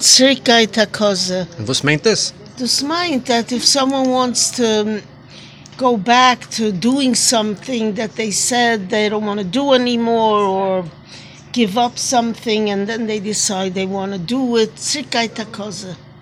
Circa cosa. Was meint das? Das meint that if someone wants to um, go back to doing something that they said they don't want to do anymore or give up something and then they decide they want to do it, circa ita.